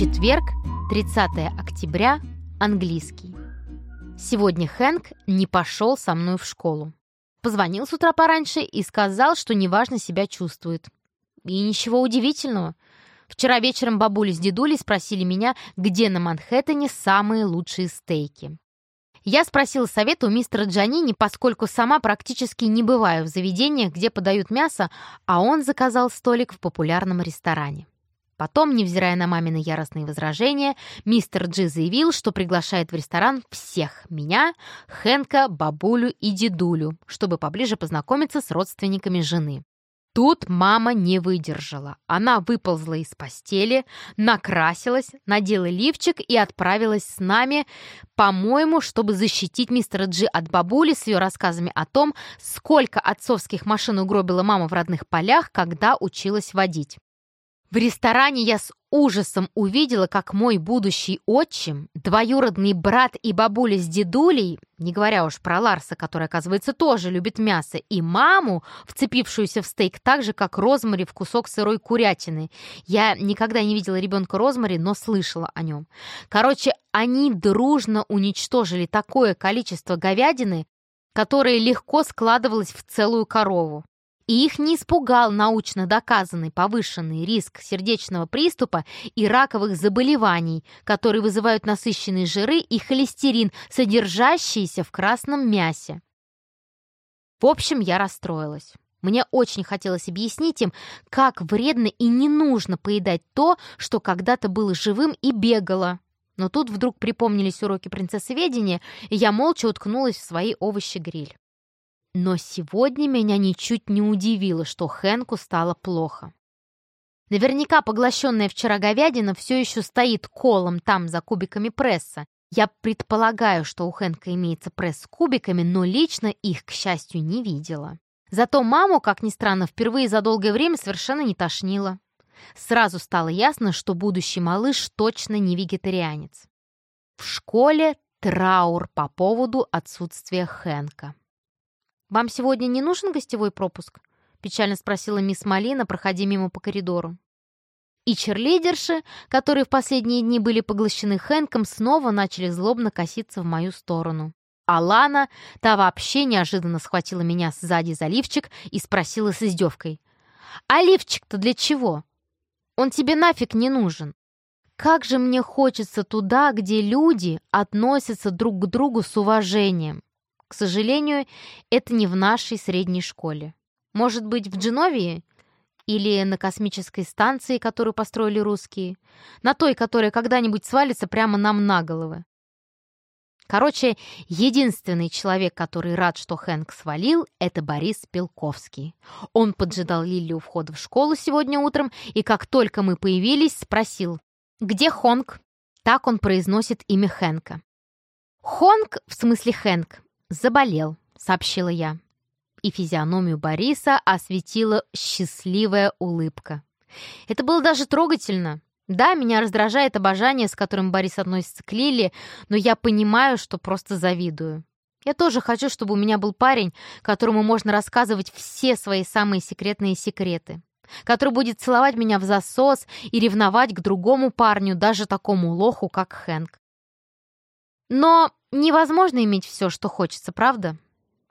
Четверг, 30 октября, английский. Сегодня Хэнк не пошел со мной в школу. Позвонил с утра пораньше и сказал, что неважно себя чувствует. И ничего удивительного. Вчера вечером бабуля с дедулей спросили меня, где на Манхэттене самые лучшие стейки. Я спросила совета у мистера Джанини, поскольку сама практически не бываю в заведениях, где подают мясо, а он заказал столик в популярном ресторане. Потом, невзирая на мамины яростные возражения, мистер Джи заявил, что приглашает в ресторан всех меня, Хэнка, бабулю и дедулю, чтобы поближе познакомиться с родственниками жены. Тут мама не выдержала. Она выползла из постели, накрасилась, надела лифчик и отправилась с нами, по-моему, чтобы защитить мистера Джи от бабули с ее рассказами о том, сколько отцовских машин угробила мама в родных полях, когда училась водить. В ресторане я с ужасом увидела, как мой будущий отчим, двоюродный брат и бабуля с дедулей, не говоря уж про Ларса, который, оказывается, тоже любит мясо, и маму, вцепившуюся в стейк так же, как Розмари в кусок сырой курятины. Я никогда не видела ребенка Розмари, но слышала о нем. Короче, они дружно уничтожили такое количество говядины, которое легко складывалось в целую корову и их не испугал научно доказанный повышенный риск сердечного приступа и раковых заболеваний, которые вызывают насыщенные жиры и холестерин, содержащиеся в красном мясе. В общем, я расстроилась. Мне очень хотелось объяснить им, как вредно и не нужно поедать то, что когда-то было живым и бегало. Но тут вдруг припомнились уроки принцессоведения, и я молча уткнулась в свои овощи-гриль. Но сегодня меня ничуть не удивило, что Хэнку стало плохо. Наверняка поглощенная вчера говядина все еще стоит колом там за кубиками пресса. Я предполагаю, что у Хэнка имеется пресс с кубиками, но лично их, к счастью, не видела. Зато маму, как ни странно, впервые за долгое время совершенно не тошнило. Сразу стало ясно, что будущий малыш точно не вегетарианец. В школе траур по поводу отсутствия Хэнка. «Вам сегодня не нужен гостевой пропуск?» — печально спросила мисс Малина, проходя мимо по коридору. И черлидерши, которые в последние дни были поглощены Хэнком, снова начали злобно коситься в мою сторону. А Лана, та вообще неожиданно схватила меня сзади за лифчик и спросила с издевкой. «А лифчик-то для чего? Он тебе нафиг не нужен. Как же мне хочется туда, где люди относятся друг к другу с уважением. К сожалению, это не в нашей средней школе. Может быть, в Дженовии? Или на космической станции, которую построили русские? На той, которая когда-нибудь свалится прямо нам на головы? Короче, единственный человек, который рад, что Хэнк свалил, это Борис Пелковский. Он поджидал Лили у входа в школу сегодня утром, и как только мы появились, спросил, «Где Хонг?» Так он произносит имя Хэнка. Хонг, в смысле Хэнк, «Заболел», — сообщила я. И физиономию Бориса осветила счастливая улыбка. Это было даже трогательно. Да, меня раздражает обожание, с которым Борис относится к Лиле, но я понимаю, что просто завидую. Я тоже хочу, чтобы у меня был парень, которому можно рассказывать все свои самые секретные секреты, который будет целовать меня в засос и ревновать к другому парню, даже такому лоху, как Хэнк. Но невозможно иметь все, что хочется, правда?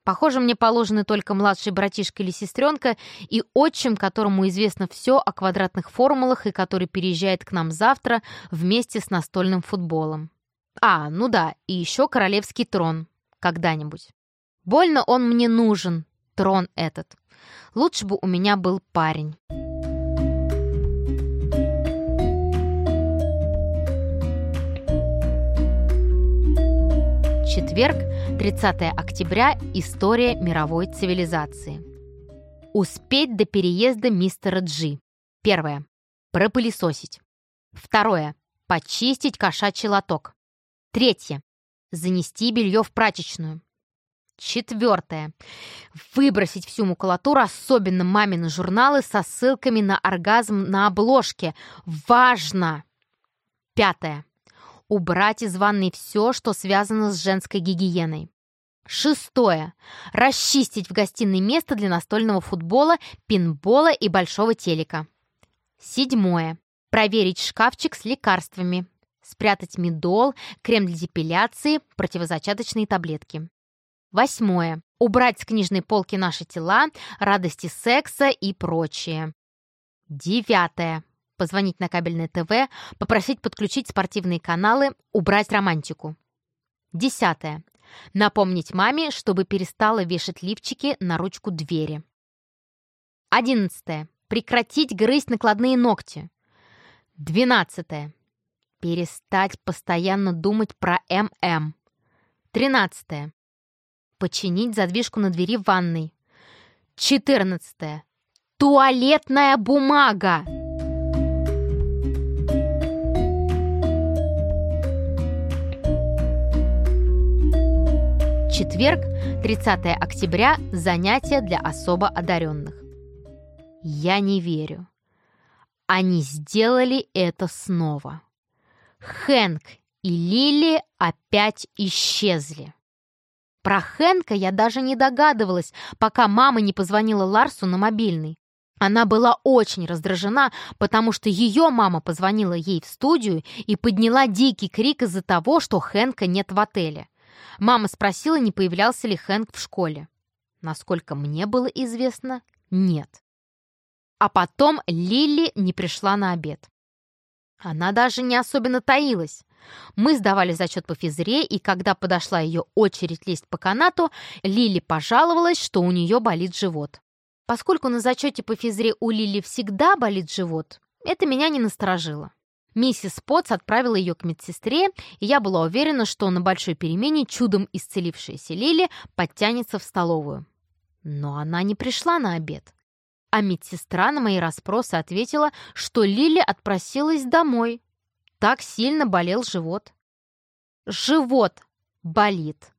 Похоже, мне положены только младший братишка или сестренка и отчим, которому известно все о квадратных формулах и который переезжает к нам завтра вместе с настольным футболом. А, ну да, и еще королевский трон. Когда-нибудь. Больно он мне нужен, трон этот. Лучше бы у меня был парень. Четверг, 30 октября. История мировой цивилизации. Успеть до переезда мистера Джи. Первое. Пропылесосить. Второе. Почистить кошачий лоток. Третье. Занести белье в прачечную. Четвертое. Выбросить всю макулатуру, особенно мамины журналы со ссылками на оргазм на обложке. Важно! Пятое. Убрать из ванной все, что связано с женской гигиеной. Шестое. Расчистить в гостиной место для настольного футбола, пинбола и большого телека. Седьмое. Проверить шкафчик с лекарствами. Спрятать медол, крем для депиляции, противозачаточные таблетки. Восьмое. Убрать с книжной полки наши тела, радости секса и прочее. Девятое. Позвонить на кабельное ТВ, попросить подключить спортивные каналы, убрать романтику. Десятое. Напомнить маме, чтобы перестала вешать лифчики на ручку двери. Одиннадцатое. Прекратить грызть накладные ногти. Двенадцатое. Перестать постоянно думать про ММ. Тринадцатое. Починить задвижку на двери в ванной. Четырнадцатое. Туалетная бумага! Четверг, 30 октября, занятия для особо одаренных. Я не верю. Они сделали это снова. Хэнк и Лили опять исчезли. Про Хэнка я даже не догадывалась, пока мама не позвонила Ларсу на мобильный. Она была очень раздражена, потому что ее мама позвонила ей в студию и подняла дикий крик из-за того, что Хэнка нет в отеле. Мама спросила, не появлялся ли Хэнк в школе. Насколько мне было известно, нет. А потом Лили не пришла на обед. Она даже не особенно таилась. Мы сдавали зачет по физре, и когда подошла ее очередь лезть по канату, Лили пожаловалась, что у нее болит живот. Поскольку на зачете по физре у Лили всегда болит живот, это меня не насторожило. Миссис Потс отправила ее к медсестре, и я была уверена, что на большой перемене чудом исцелившаяся Лили подтянется в столовую. Но она не пришла на обед. А медсестра на мои расспросы ответила, что Лили отпросилась домой. Так сильно болел живот. Живот болит.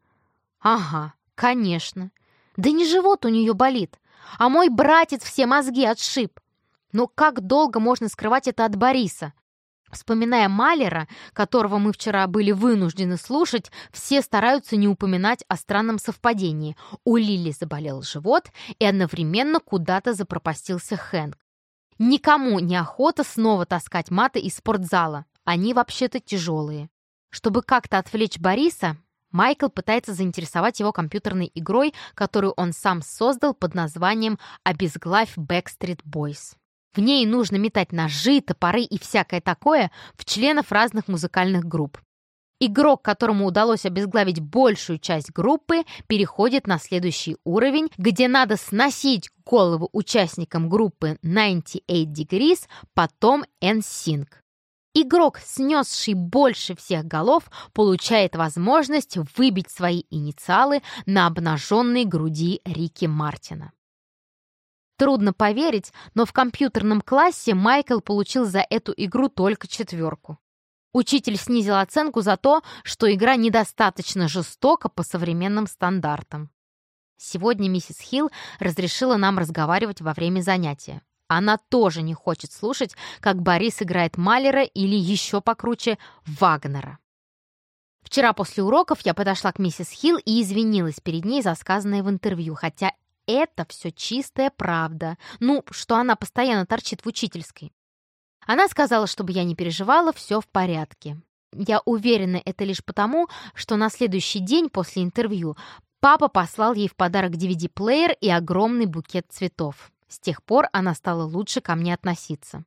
Ага, конечно. Да не живот у нее болит, а мой братец все мозги отшиб. Но как долго можно скрывать это от Бориса? Вспоминая Малера, которого мы вчера были вынуждены слушать, все стараются не упоминать о странном совпадении. У Лили заболел живот, и одновременно куда-то запропастился Хэнк. Никому не охота снова таскать маты из спортзала. Они вообще-то тяжелые. Чтобы как-то отвлечь Бориса, Майкл пытается заинтересовать его компьютерной игрой, которую он сам создал под названием «Обезглавь Backstreet Boys». В ней нужно метать ножи, топоры и всякое такое в членов разных музыкальных групп. Игрок, которому удалось обезглавить большую часть группы, переходит на следующий уровень, где надо сносить голову участникам группы 98 Degrees, потом NSYNC. Игрок, снесший больше всех голов, получает возможность выбить свои инициалы на обнаженной груди Рики Мартина. Трудно поверить, но в компьютерном классе Майкл получил за эту игру только четверку. Учитель снизил оценку за то, что игра недостаточно жестока по современным стандартам. Сегодня миссис Хилл разрешила нам разговаривать во время занятия. Она тоже не хочет слушать, как Борис играет Малера или еще покруче Вагнера. Вчера после уроков я подошла к миссис Хилл и извинилась перед ней за сказанное в интервью, хотя это все чистая правда. Ну, что она постоянно торчит в учительской. Она сказала, чтобы я не переживала, все в порядке. Я уверена, это лишь потому, что на следующий день после интервью папа послал ей в подарок DVD-плеер и огромный букет цветов. С тех пор она стала лучше ко мне относиться.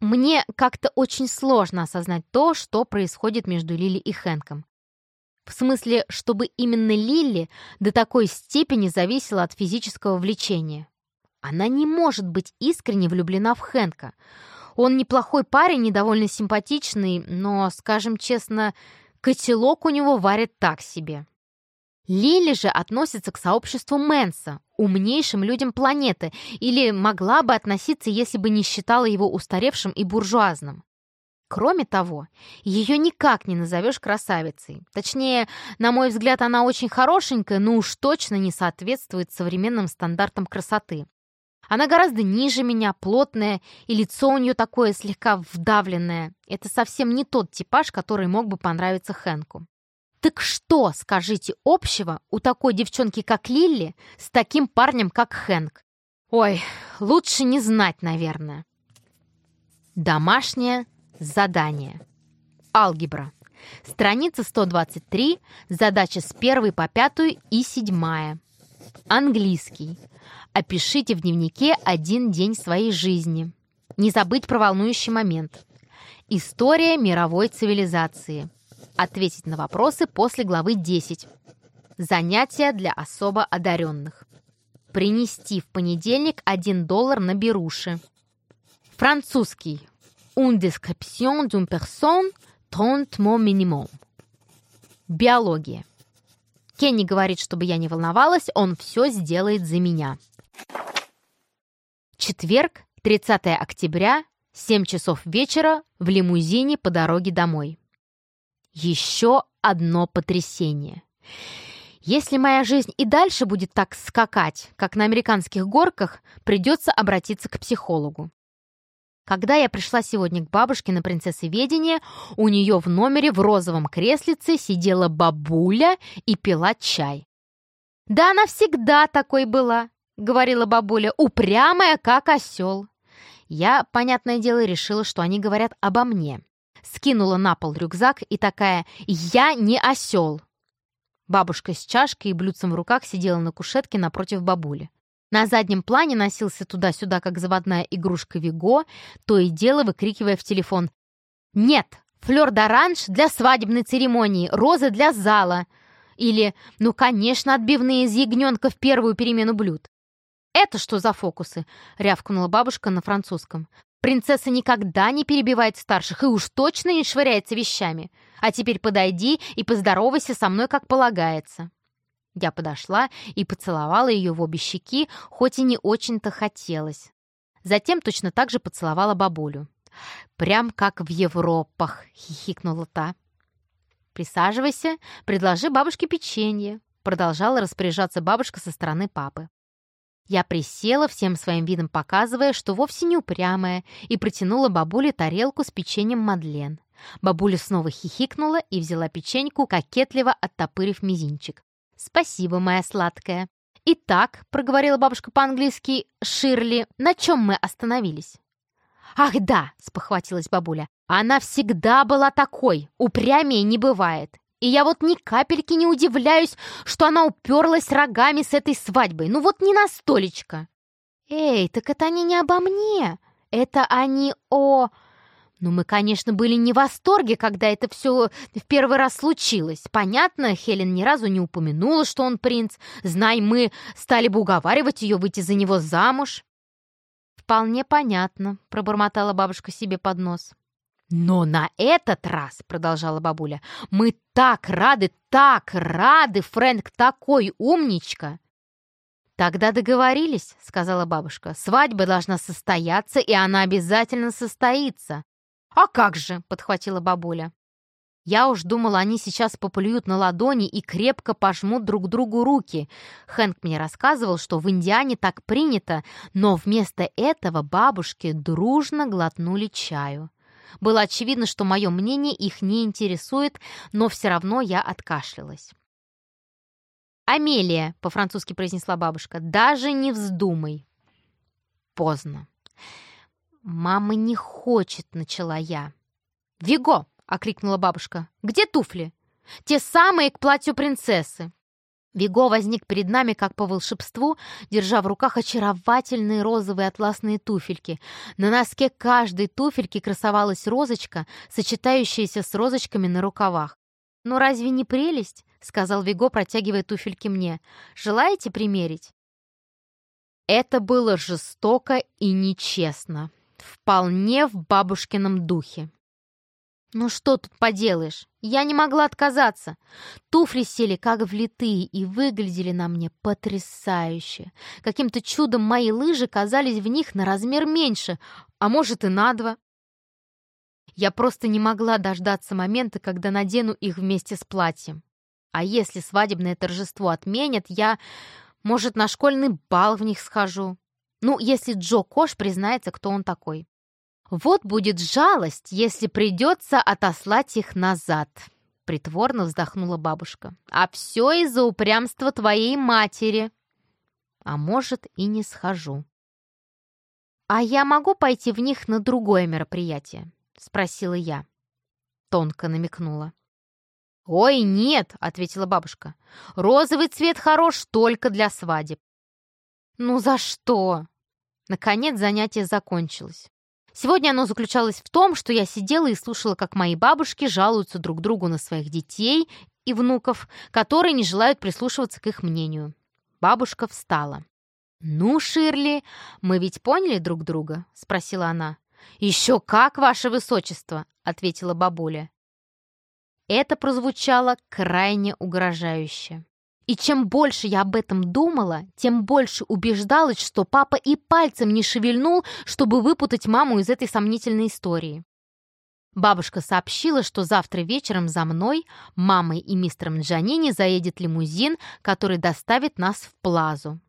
Мне как-то очень сложно осознать то, что происходит между Лили и Хэнком. В смысле, чтобы именно Лили до такой степени зависела от физического влечения. Она не может быть искренне влюблена в Хэнка. Он неплохой парень, недовольно симпатичный, но, скажем честно, котелок у него варит так себе. Лили же относится к сообществу Мэнса, умнейшим людям планеты, или могла бы относиться, если бы не считала его устаревшим и буржуазным. Кроме того, ее никак не назовешь красавицей. Точнее, на мой взгляд, она очень хорошенькая, но уж точно не соответствует современным стандартам красоты. Она гораздо ниже меня, плотная, и лицо у нее такое слегка вдавленное. Это совсем не тот типаж, который мог бы понравиться Хэнку. Так что, скажите, общего у такой девчонки, как Лилли, с таким парнем, как Хэнк? Ой, лучше не знать, наверное. Домашнее задание. Алгебра. Страница 123, задача с 1 по 5 и 7. Английский. Опишите в дневнике один день своей жизни. Не забыть про волнующий момент. История мировой цивилизации. Ответить на вопросы после главы 10. Занятия для особо одаренных. Принести в понедельник 1 доллар на беруши. Французский. Une description d'une personne 30 mots minimum. Биология. Кенни говорит, чтобы я не волновалась, он все сделает за меня. Четверг, 30 октября, 7 часов вечера, в лимузине по дороге домой. Еще одно потрясение. Если моя жизнь и дальше будет так скакать, как на американских горках, придется обратиться к психологу. Когда я пришла сегодня к бабушке на принцессоведение, у нее в номере в розовом креслице сидела бабуля и пила чай. «Да она всегда такой была», — говорила бабуля, «упрямая, как осел». Я, понятное дело, решила, что они говорят обо мне. Скинула на пол рюкзак и такая «Я не осел». Бабушка с чашкой и блюдцем в руках сидела на кушетке напротив бабули. На заднем плане носился туда-сюда, как заводная игрушка Виго, то и дело выкрикивая в телефон «Нет! Флёр-д'оранж для свадебной церемонии, розы для зала!» Или «Ну, конечно, отбивные из ягненка в первую перемену блюд!» «Это что за фокусы?» — рявкнула бабушка на французском. «Принцесса никогда не перебивает старших и уж точно не швыряется вещами. А теперь подойди и поздоровайся со мной, как полагается». Я подошла и поцеловала ее в обе щеки, хоть и не очень-то хотелось. Затем точно так же поцеловала бабулю. «Прям как в Европах!» — хихикнула та. «Присаживайся, предложи бабушке печенье», — продолжала распоряжаться бабушка со стороны папы. Я присела, всем своим видом показывая, что вовсе не упрямая, и протянула бабуле тарелку с печеньем Мадлен. Бабуля снова хихикнула и взяла печеньку, кокетливо оттопырив мизинчик. «Спасибо, моя сладкая». «Итак», — проговорила бабушка по-английски, «Ширли, на чем мы остановились?» «Ах да!» — спохватилась бабуля. «Она всегда была такой, упрямее не бывает. И я вот ни капельки не удивляюсь, что она уперлась рогами с этой свадьбой. Ну вот не на столечко». «Эй, так это они не обо мне. Это они о...» Ну, мы, конечно, были не в восторге, когда это все в первый раз случилось. Понятно, Хелен ни разу не упомянула, что он принц. Знай, мы стали бы уговаривать ее выйти за него замуж. «Вполне понятно», — пробормотала бабушка себе под нос. «Но на этот раз», — продолжала бабуля, — «мы так рады, так рады, Фрэнк такой умничка!» «Тогда договорились», — сказала бабушка. «Свадьба должна состояться, и она обязательно состоится. «А как же!» — подхватила бабуля. Я уж думала, они сейчас поплюют на ладони и крепко пожмут друг другу руки. Хэнк мне рассказывал, что в Индиане так принято, но вместо этого бабушки дружно глотнули чаю. Было очевидно, что мое мнение их не интересует, но все равно я откашлялась. «Амелия», — по-французски произнесла бабушка, — «даже не вздумай». Поздно. «Мама не хочет», — начала я. «Виго!» — окрикнула бабушка. «Где туфли?» «Те самые к платью принцессы!» Виго возник перед нами как по волшебству, держа в руках очаровательные розовые атласные туфельки. На носке каждой туфельки красовалась розочка, сочетающаяся с розочками на рукавах. «Ну разве не прелесть?» — сказал Виго, протягивая туфельки мне. «Желаете примерить?» Это было жестоко и нечестно вполне в бабушкином духе. Ну что тут поделаешь, я не могла отказаться. Туфли сели как влитые и выглядели на мне потрясающе. Каким-то чудом мои лыжи казались в них на размер меньше, а может и на два. Я просто не могла дождаться момента, когда надену их вместе с платьем. А если свадебное торжество отменят, я, может, на школьный бал в них схожу. Ну, если Джо Кош признается, кто он такой. Вот будет жалость, если придется отослать их назад. Притворно вздохнула бабушка. А все из-за упрямства твоей матери. А может, и не схожу. «А я могу пойти в них на другое мероприятие?» — спросила я. Тонко намекнула. «Ой, нет!» — ответила бабушка. «Розовый цвет хорош только для свадеб». «Ну за что?» Наконец занятие закончилось. Сегодня оно заключалось в том, что я сидела и слушала, как мои бабушки жалуются друг другу на своих детей и внуков, которые не желают прислушиваться к их мнению. Бабушка встала. «Ну, Ширли, мы ведь поняли друг друга?» — спросила она. «Еще как, ваше высочество!» — ответила бабуля. Это прозвучало крайне угрожающе. И чем больше я об этом думала, тем больше убеждалась, что папа и пальцем не шевельнул, чтобы выпутать маму из этой сомнительной истории. Бабушка сообщила, что завтра вечером за мной, мамой и мистером Джанини заедет лимузин, который доставит нас в Плазу.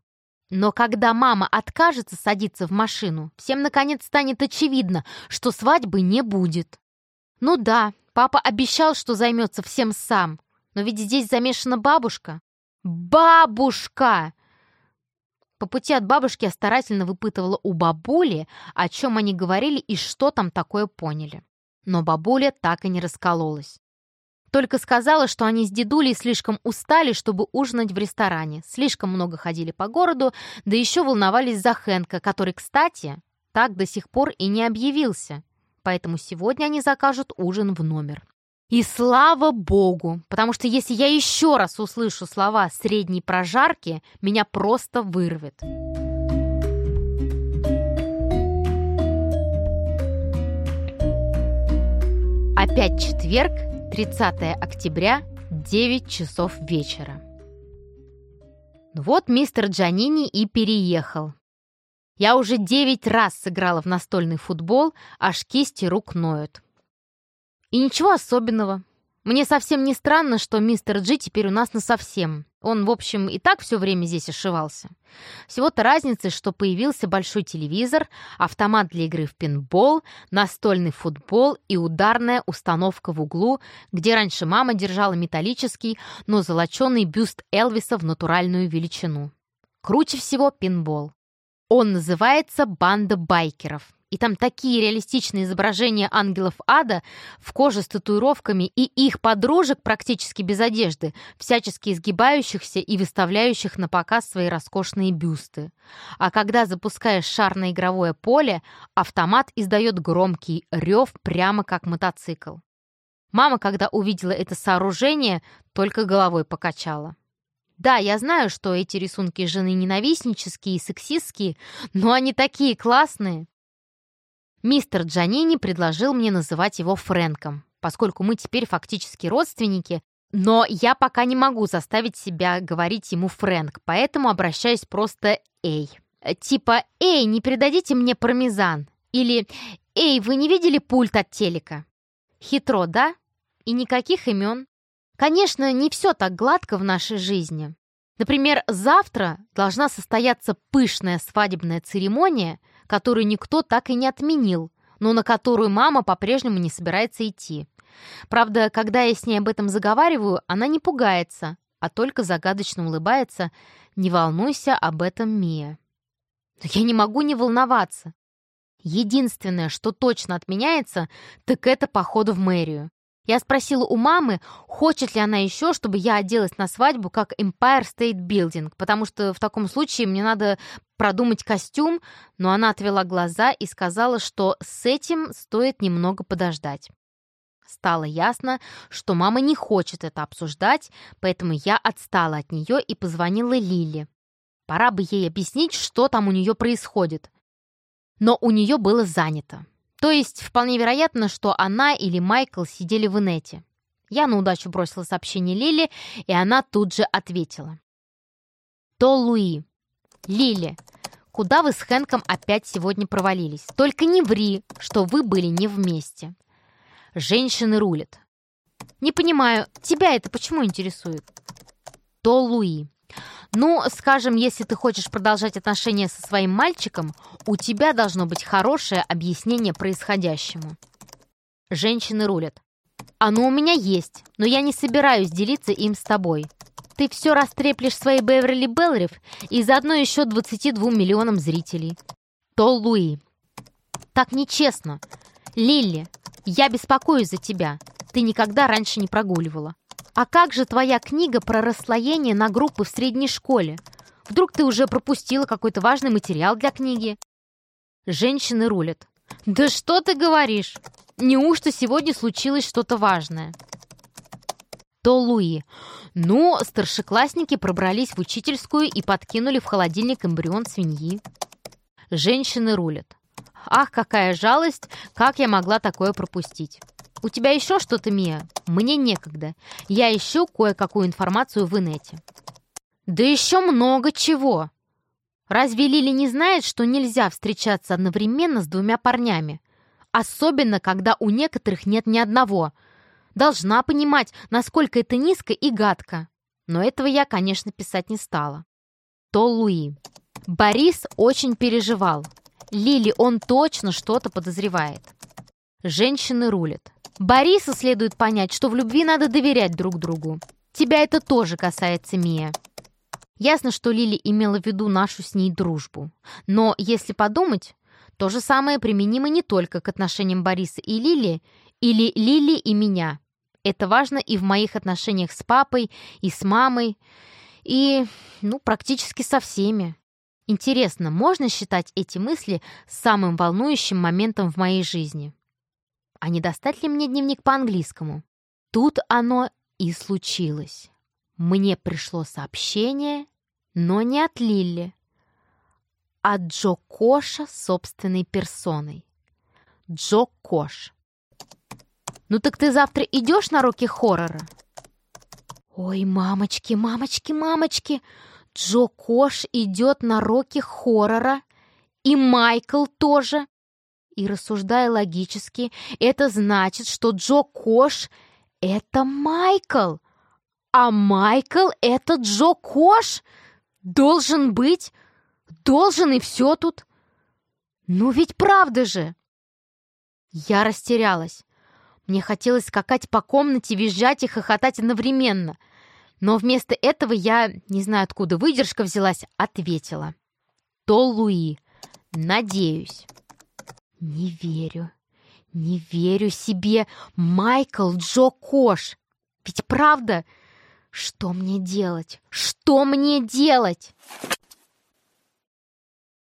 Но когда мама откажется садиться в машину, всем наконец станет очевидно, что свадьбы не будет. Ну да, папа обещал, что займется всем сам, но ведь здесь замешана бабушка. «Бабушка!» По пути от бабушки я старательно выпытывала у бабули, о чем они говорили и что там такое поняли. Но бабуля так и не раскололась. Только сказала, что они с дедулей слишком устали, чтобы ужинать в ресторане, слишком много ходили по городу, да еще волновались за Хэнка, который, кстати, так до сих пор и не объявился. Поэтому сегодня они закажут ужин в номер. И слава богу, потому что если я еще раз услышу слова средней прожарки, меня просто вырвет. Опять четверг, 30 октября, 9 часов вечера. Ну вот мистер Джанини и переехал. Я уже девять раз сыграла в настольный футбол, аж кисти рук ноют. И ничего особенного. Мне совсем не странно, что мистер Джи теперь у нас насовсем. Он, в общем, и так все время здесь ошивался. Всего-то разница, что появился большой телевизор, автомат для игры в пинбол, настольный футбол и ударная установка в углу, где раньше мама держала металлический, но золоченый бюст Элвиса в натуральную величину. Круче всего пинбол. Он называется «Банда байкеров». И там такие реалистичные изображения ангелов ада в коже с татуировками и их подружек практически без одежды, всячески изгибающихся и выставляющих на показ свои роскошные бюсты. А когда запускаешь шар на игровое поле, автомат издает громкий рев прямо как мотоцикл. Мама, когда увидела это сооружение, только головой покачала. Да, я знаю, что эти рисунки жены ненавистнические и сексистские, но они такие классные. Мистер Джанини предложил мне называть его Фрэнком, поскольку мы теперь фактически родственники, но я пока не могу заставить себя говорить ему Фрэнк, поэтому обращаюсь просто «Эй». Типа «Эй, не передадите мне пармезан» или «Эй, вы не видели пульт от телека?» Хитро, да? И никаких имен. Конечно, не все так гладко в нашей жизни. Например, завтра должна состояться пышная свадебная церемония, которую никто так и не отменил, но на которую мама по-прежнему не собирается идти. Правда, когда я с ней об этом заговариваю, она не пугается, а только загадочно улыбается «Не волнуйся об этом, Мия». Но я не могу не волноваться. Единственное, что точно отменяется, так это походу в мэрию. Я спросила у мамы, хочет ли она еще, чтобы я оделась на свадьбу как Empire State Building, потому что в таком случае мне надо продумать костюм, но она отвела глаза и сказала, что с этим стоит немного подождать. Стало ясно, что мама не хочет это обсуждать, поэтому я отстала от нее и позвонила Лиле. Пора бы ей объяснить, что там у нее происходит. Но у нее было занято. То есть вполне вероятно, что она или Майкл сидели в инете. Я на удачу бросила сообщение Лили, и она тут же ответила. «То Луи. Лили, куда вы с Хэнком опять сегодня провалились? Только не ври, что вы были не вместе. Женщины рулят. Не понимаю, тебя это почему интересует? То Луи. Ну, скажем, если ты хочешь продолжать отношения со своим мальчиком, у тебя должно быть хорошее объяснение происходящему. Женщины рулят. Оно у меня есть, но я не собираюсь делиться им с тобой. Ты все растреплешь своей Беверли Белларев и заодно еще 22 миллионам зрителей. То Луи. Так нечестно. Лилли, я беспокоюсь за тебя. Ты никогда раньше не прогуливала. А как же твоя книга про расслоение на группы в средней школе? Вдруг ты уже пропустила какой-то важный материал для книги? Женщины рулят. Да что ты говоришь? Неужто сегодня случилось что-то важное? То Луи. Ну, старшеклассники пробрались в учительскую и подкинули в холодильник эмбрион свиньи. Женщины рулят. Ах, какая жалость, как я могла такое пропустить. У тебя еще что-то, Мия? Мне некогда. Я ищу кое-какую информацию в инете. Да еще много чего. Разве Лили не знает, что нельзя встречаться одновременно с двумя парнями? Особенно, когда у некоторых нет ни одного. Должна понимать, насколько это низко и гадко. Но этого я, конечно, писать не стала. То Луи. Борис очень переживал. Лили, он точно что-то подозревает. Женщины рулят. Борису следует понять, что в любви надо доверять друг другу. Тебя это тоже касается, Мия. Ясно, что Лили имела в виду нашу с ней дружбу. Но, если подумать, то же самое применимо не только к отношениям Бориса и Лили, или Лили и меня. Это важно и в моих отношениях с папой, и с мамой, и, ну, практически со всеми. Интересно, можно считать эти мысли самым волнующим моментом в моей жизни? А не достать ли мне дневник по-английскому? Тут оно и случилось. Мне пришло сообщение, но не от Лилли, а Джо Коша собственной персоной. Джо Кош. «Ну так ты завтра идешь на роки хоррора?» «Ой, мамочки, мамочки, мамочки!» Джо Кош идет на роки хоррора, и Майкл тоже. И рассуждая логически, это значит, что Джо Кош — это Майкл, а Майкл — это Джо Кош. Должен быть, должен и все тут. Ну ведь правда же. Я растерялась. Мне хотелось скакать по комнате, визжать и хохотать одновременно. Но вместо этого я, не знаю откуда выдержка взялась, ответила. То Луи. Надеюсь. Не верю. Не верю себе. Майкл Джо Кош. Ведь правда? Что мне делать? Что мне делать?